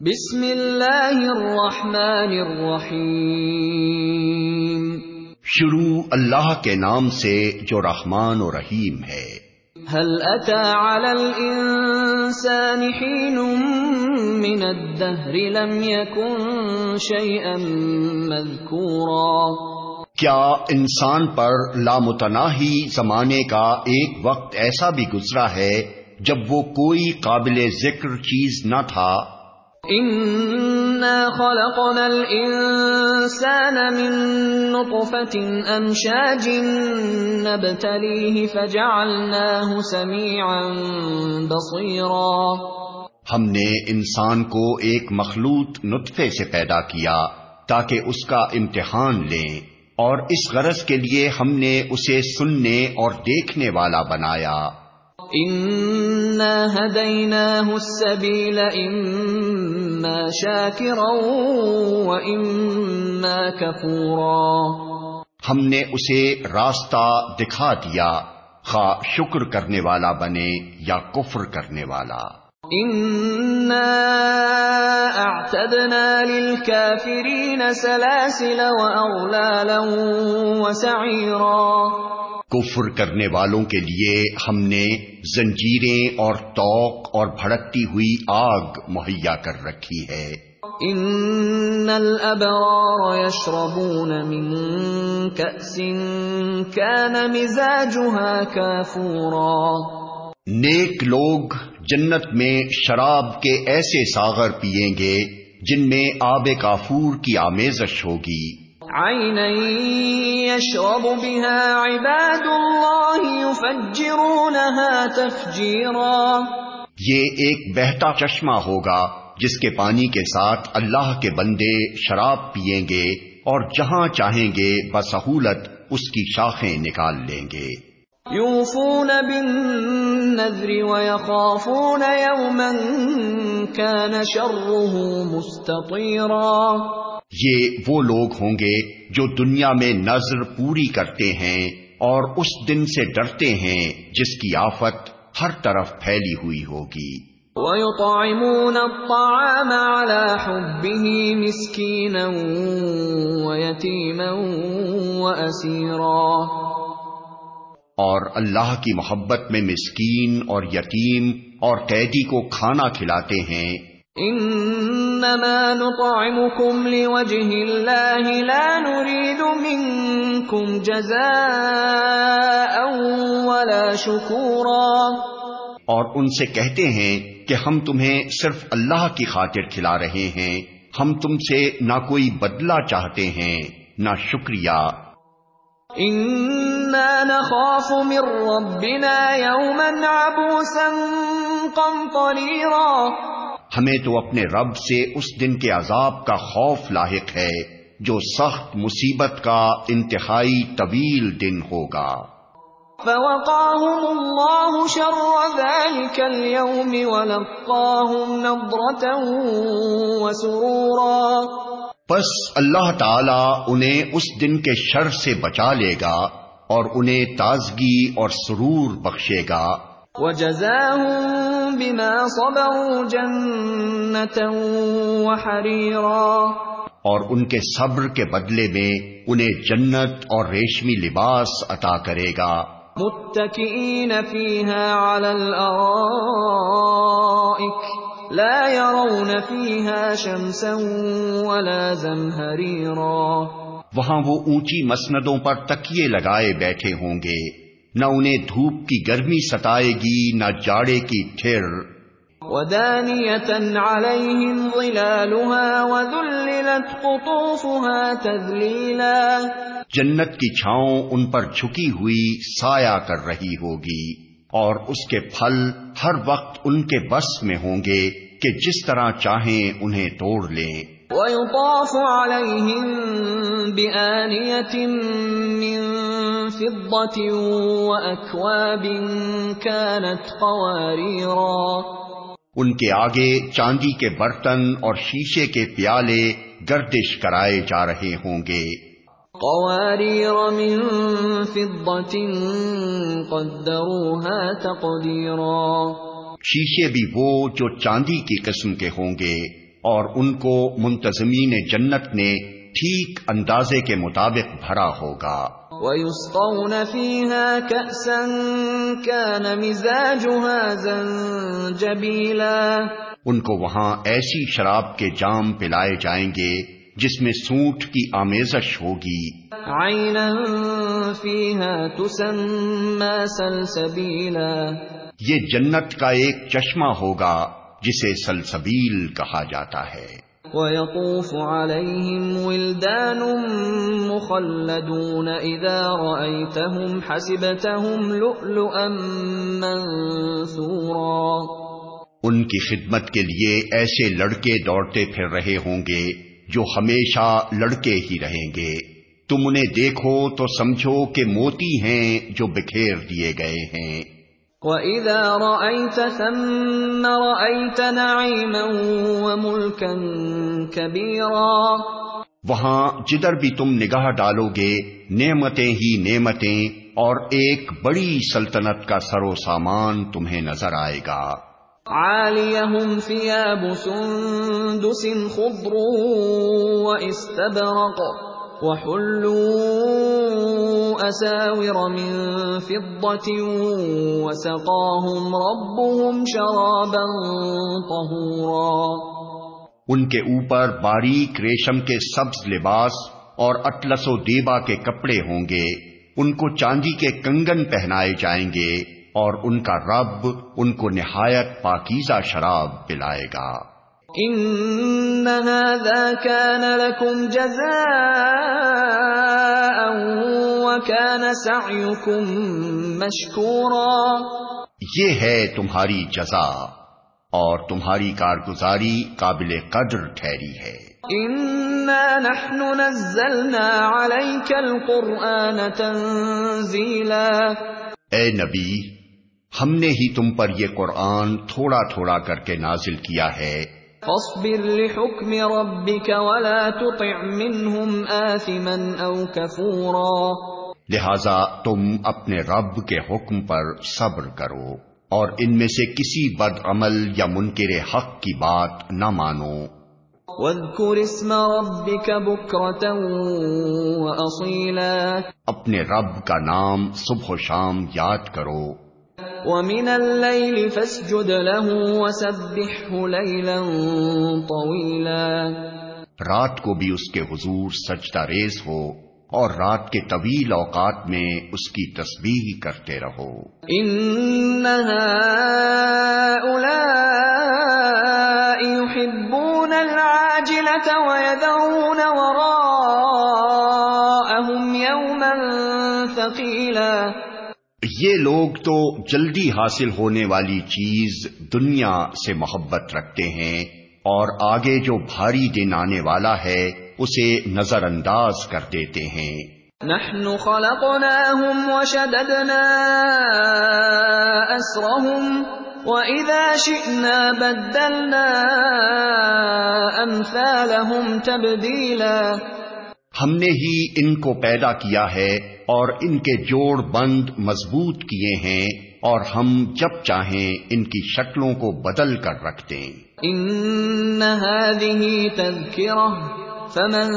بسم اللہ الرحمن الرحیم۔ شروع اللہ کے نام سے جو رحمان و رحیم ہے۔ هل اتى على الانسان حين من الدهر لم يكن شيئا مذكورا کیا انسان پر لامتناہی زمانے کا ایک وقت ایسا بھی گزرا ہے جب وہ کوئی قابل ذکر چیز نہ تھا؟ انا خلقنا الانسان من نطفة امشاج نبتليه فجعلناه سميعا بصيرا ہم نے انسان کو ایک مخلوط نطفے سے پیدا کیا تاکہ اس کا امتحان لیں اور اس غرض کے لیے ہم نے اسے سننے اور دیکھنے والا بنایا۔ هديناه السبيل شاكرا واما كفورا ہم نے اسے راستہ دکھا دیا خواہ شکر کرنے والا بنے یا کفر کرنے والا۔ اعتدنا للكافرين سلاسل واغلالا وسعيرا کفر کرنے والوں کے لیے ہم نے زنجیریں اور توق اور بھڑکتی ہوئی آگ مہیا کر رکھی ہے۔ ان الابرار يشربون من كأس كان مزاجها كافورا نیک لوگ جنت میں شراب کے ایسے ساغر پیئیں گے جن میں آب کافور کی آمیزش ہوگی۔ عينا يشرب بها عباد الله يفجرونها تفجيرا یہ ایک بہتا چشمہ ہوگا جس کے پانی کے ساتھ اللہ کے بندے شراب پیئیں گے اور جہاں چاہیں گے بسہولت اس کی شاخیں نکال لیں گے۔ يوفون بالنذر ويخافون يوما كان شره مستطيرا یہ وہ لوگ ہوں گے جو دنیا میں نظر پوری کرتے ہیں اور اس دن سے ڈرتے ہیں جس کی آفت ہر طرف پھیلی ہوئی ہوگی۔ وَيُطْعِمُونَ الطَّعَامَ عَلَى حُبِّهِ مِسْكِينًا وَيَتِيمًا وَأَسِيرًا۔ اور اللہ کی محبت میں مسکین اور یتیم اور قیدی کو کھانا کھلاتے ہیں۔ انما نطعمكم لوجه الله لا نريد منكم جزاء ولا شكورا۔ اور ان سے کہتے ہیں کہ ہم تمہیں صرف اللہ کی خاطر کھلا رہے ہیں۔ ہم تم سے نہ کوئی بدلہ چاہتے ہیں نہ شکریہ۔ نخاف من ربنا يوما عبوسا قمطريرا۔ ہمیں تو اپنے رب سے اس دن کے عذاب کا خوف لاحق ہے جو سخت مصیبت کا انتہائی طویل دن ہوگا۔ فوقاهم الله شر ذلك اليوم ولقاهم نضرة وسرورا۔ پس اللہ تعالی انہیں اس دن کے شر سے بچا لے گا اور انہیں تازگی اور سرور بخشے گا۔ وجزاهم بما صبروا جنة وحريرا. اور ان کے صبر کے بدلے میں انہیں جنت اور ریشمی لباس عطا کرے گا۔ متكئين فيها على الارائك لا يرون فيها شمسا ولا زمهريرا وہاں وہ اونچی مسندوں پر تکیے لگائے بیٹھے ہوں گے۔ نہ انہیں دھوپ کی گرمی ستائے گی نہ جاڑے کی ٹھر۔ ودانية عليهم ظلالها وذللت قطوفها تذليلا۔ جنت کی چھاؤں ان پر جھکی ہوئی سایہ کر رہی ہوگی اور اس کے پھل ہر وقت ان کے بس میں ہوں گے کہ جس طرح چاہیں انہیں توڑ لیں۔ وَيُطَافُ عَلَيْهِمْ بِآنِيَةٍ مِّن فِضَّةٍ وَأَكْوَابٍ كَانَتْ قَوَارِيرًا. ان کے آگے چاندی کے برتن اور شیشے کے پیالے گردش کرائے جا رہے ہوں گے۔ قوارير من فضة قدروها تقديرا. شیشے بھی وہ جو چاندی کی قسم کے ہوں گے اور ان کو منتظمین جنت نے ٹھیک اندازے کے مطابق بھرا ہوگا۔ وَيُسْقَوْنَ فِيهَا كَأْسًا كَانَ مِزَاجُهَا زَنْجَبِيلًا ان کو وہاں ایسی شراب کے جام پلائے جائیں گے جس میں سونٹ کی آمیزش ہوگی۔ عَيْنًا فِيهَا تُسَمَّى سَلْسَبِيلًا یہ جنت کا ایک چشمہ ہوگا جسے سلسبیل کہا جاتا ہے۔ وَيَطُوفُ عَلَيْهِمْ وِلْدَانٌ مُخَلَّدُونَ إِذَا رَأَيْتَهُمْ حَسِبْتَهُمْ لُؤْلُؤًا مَّنثُورًا ان کی خدمت کے لیے ایسے لڑکے دوڑتے پھر رہے ہوں گے جو ہمیشہ لڑکے ہی رہیں گے۔ تم انہیں دیکھو تو سمجھو کہ موتی ہیں جو بکھیر دیے گئے ہیں۔ وَإِذَا رَأَيْتَ ثَمَّ رَأَيْتَ نَعِيمًا وَمُلْكًا كَبِيرًا وہاں جدھر بھی تم نگاہ ڈالو گے نعمتیں ہی نعمتیں اور ایک بڑی سلطنت کا سرو سامان تمہیں نظر آئے گا۔ عاليهم ثياب سندس خضر واستبرق وحلوا من فضه وسقاهم ربهم شرابا طهورا. ان کے اوپر باریک ریشم کے سبز لباس اور اٹلس و دیبا کے کپڑے ہوں گے۔ ان کو چاندی کے کنگن پہنائے جائیں گے اور ان کا رب ان کو نہایت پاکیزہ شراب پلائے گا۔ ان هذا كان لكم جزاء وكان سعيكم مشكورا یہ ہے تمہاری جزا اور تمہاری کارگزاری قابل قدر ٹھہری ہے۔ انا نحن نزلنا عليك القرآن تنزيلا اے نبی ہم نے ہی تم پر یہ قرآن تھوڑا تھوڑا کر کے نازل کیا ہے۔ فاصبر لحکم ربك ولا تطع منهم آثما او كفورا لہذا تم اپنے رب کے حکم پر صبر کرو اور ان میں سے کسی بد عمل یا منکر حق کی بات نہ مانو۔ وَاذْكُرِ اسْمَ رَبِّكَ بُكْرَةً وَأَصِيلًا اپنے رب کا نام صبح و شام یاد کرو۔ وَمِنَ اللَّيْلِ فَاسْجُدْ لَهُ وَسَبِّحْهُ لَيْلًا طَوِيلًا. رات کو بھی اس کے حضور سجدہ ریز ہو اور رات کے طویل اوقات میں اس کی تسبیح کرتے رہو۔ ان يحبون العاجلة ويذرون وراءهم يوما ثقيلا. یہ لوگ تو جلدی حاصل ہونے والی چیز دنیا سے محبت رکھتے ہیں اور آگے جو بھاری دن آنے والا ہے، اسے نظر انداز کر دیتے ہیں۔ نحن خلقناهم وشددنا اسرهم واذا شئنا بدلنا امثالهم تبديلا۔ ہم نے ہی ان کو پیدا کیا ہے اور ان کے جوڑ بند مضبوط کیے ہیں اور ہم جب چاہیں ان کی شکلوں کو بدل کر رکھ دیں ان هذه تذكره فمن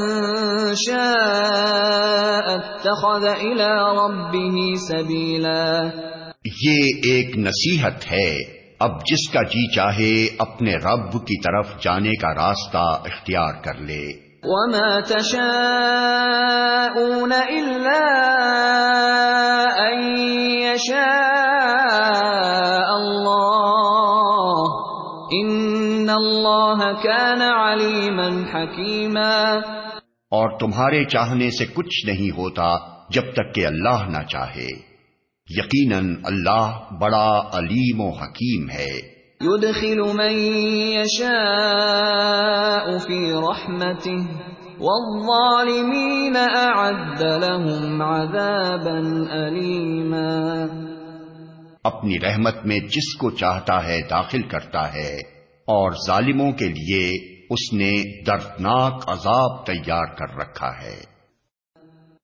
شاء اتخذ الى ربه سبيلا۔ یہ ایک نصیحت ہے۔ اب جس کا جی چاہے اپنے رب کی طرف جانے کا راستہ اختیار کر لے۔ وما تشاءون إلا أن يشاء الله إن الله كان عليما حكيما اور تمہارے چاہنے سے کچھ نہیں ہوتا جب تک کہ اللہ نہ چاہے۔ یقیناً اللہ بڑا علیم و حکیم ہے۔ يدخل من يشاء في رحمته والظالمين اعد لهم عذابا اليما اپنی رحمت میں جس کو چاہتا ہے داخل کرتا ہے، اور ظالموں کے لیے اس نے دردناک عذاب تیار کر رکھا ہے۔